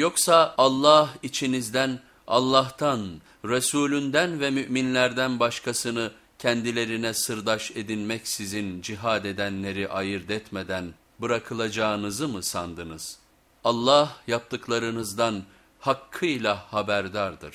Yoksa Allah içinizden Allah'tan, Resulünden ve müminlerden başkasını kendilerine sırdaş edinmeksizin cihad edenleri ayırt etmeden bırakılacağınızı mı sandınız? Allah yaptıklarınızdan hakkıyla haberdardır.